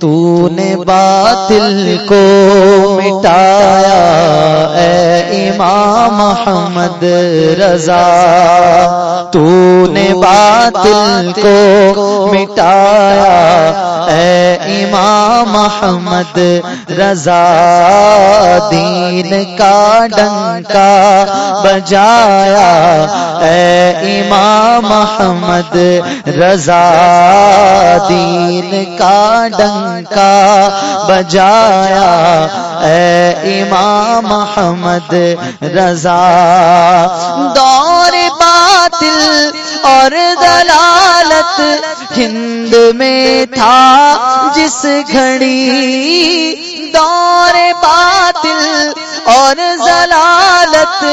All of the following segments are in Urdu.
تو نے باطل کو مٹایا اے امام محمد رضا تو نے باطل کو مٹایا۔ اے امام محمد رضا، دین کا ڈنکا بجایا۔ اے امام محمد رضا، دین کا ڈنکا بجایا۔ اے امام محمد رضا، دور باطل اور دلالت ہند میں تھا، جس گھڑی دور باطل اور ضلالت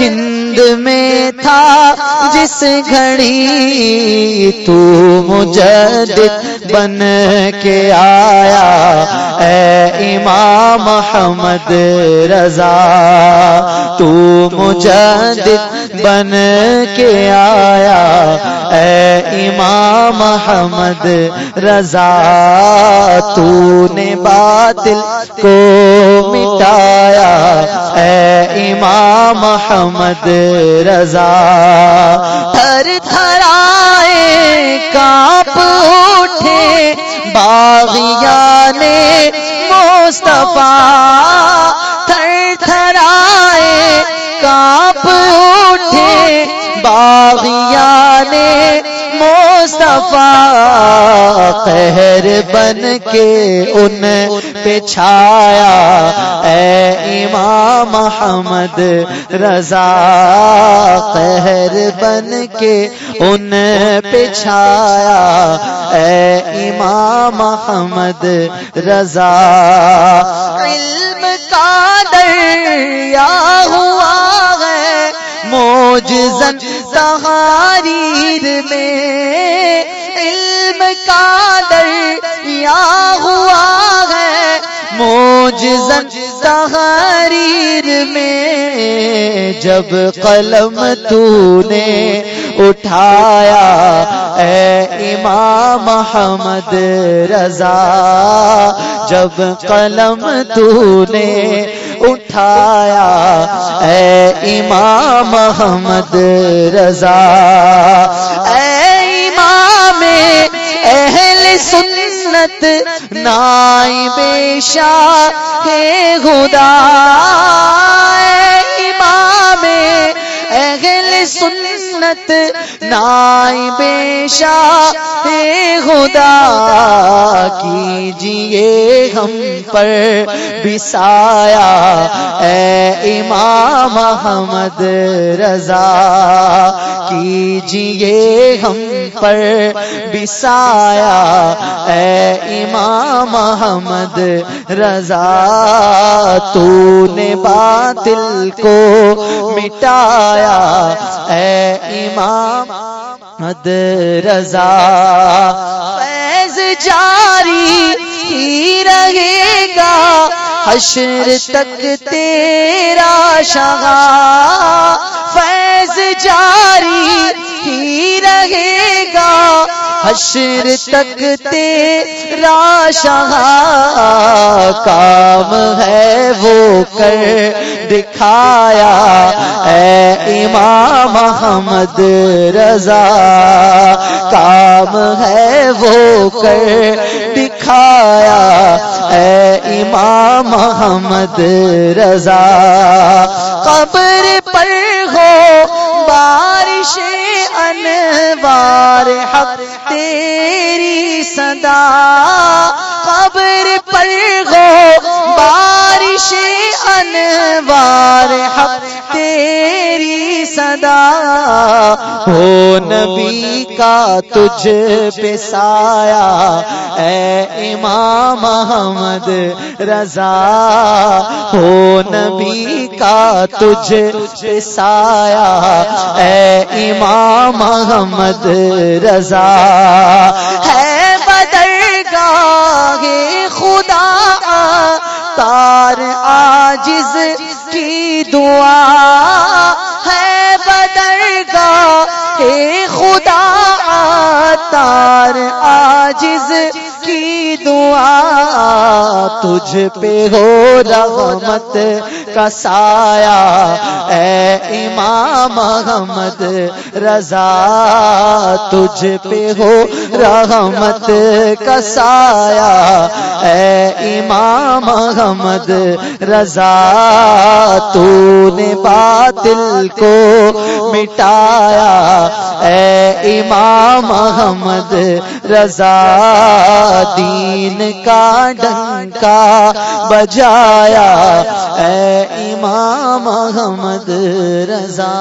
ہند میں تھا، جس گھڑی تو مجدد بن کے آیا، اے امام محمد رضا، تو مجدد بن کے آیا، اے امام محمد رضا، تو نے باطل کو مٹایا، اے امام محمد رضا، تھر تھرائے کاپ باغیا نے مصطفیٰ تھر تھرائے کاپ اٹھے باغیا نے مصطفیٰ قہر بن کے ان پہ چھایا۔ اے امام محمد رضا قہر بن کے ان پہ چھایا، اے امام محمد رضا۔ علم کا دریا ہوا ہے موجزن تحاریر میں۔ علم کا دریا ہوا ہے موجزن تحاریر میں جب قلم تو نے اٹھایا، اے امام محمد رضا، جب قلم تو نے اٹھایا، اے امام محمد رضا، اے امام اہل سنت نائی بے شاہ خدا۔ امام اہل سنت نائی بے شاہ خدا کیجیے ہم پر بسایا اے امام محمد رضا کیجیے ہم پر بسایا اے امام محمد رضا تو نے باطل کو مٹایا اے امام مد رضا فیض جاری ہی رہے گا حشر تک تیرا شاہ فیض جاری ہی رہے گا، حشر تک تیرا شاہ کام ہے وہ کر دکھایا۔ اے امام محمد رضا، کام ہے وہ کر دکھایا۔ اے امام محمد رضا، قبر پر بارش انوار حق تیری صدا قبر پر ہو، بارش انوار حق تیری صدا۔ ہو نبی کا تجھ پہ سایا اے امام محمد رضا۔ ہو نبی کا تجھ پہ سایا اے امام محمد رضا۔ ہے بدر گاہ خدا تار آجز کی دعا ہے بدر گاہ خدا تار آجز کی دعا تجھ پہ ہو رحمت کا سایہ، اے امام محمد رضا تجھ پہ ہو، رحمت کا سایہ۔ اے امام محمد، رضا تو نے باطل کو مٹایا۔ اے امام محمد، رضا دین کا ڈنکا بجایا۔ اے امام محمد، رضا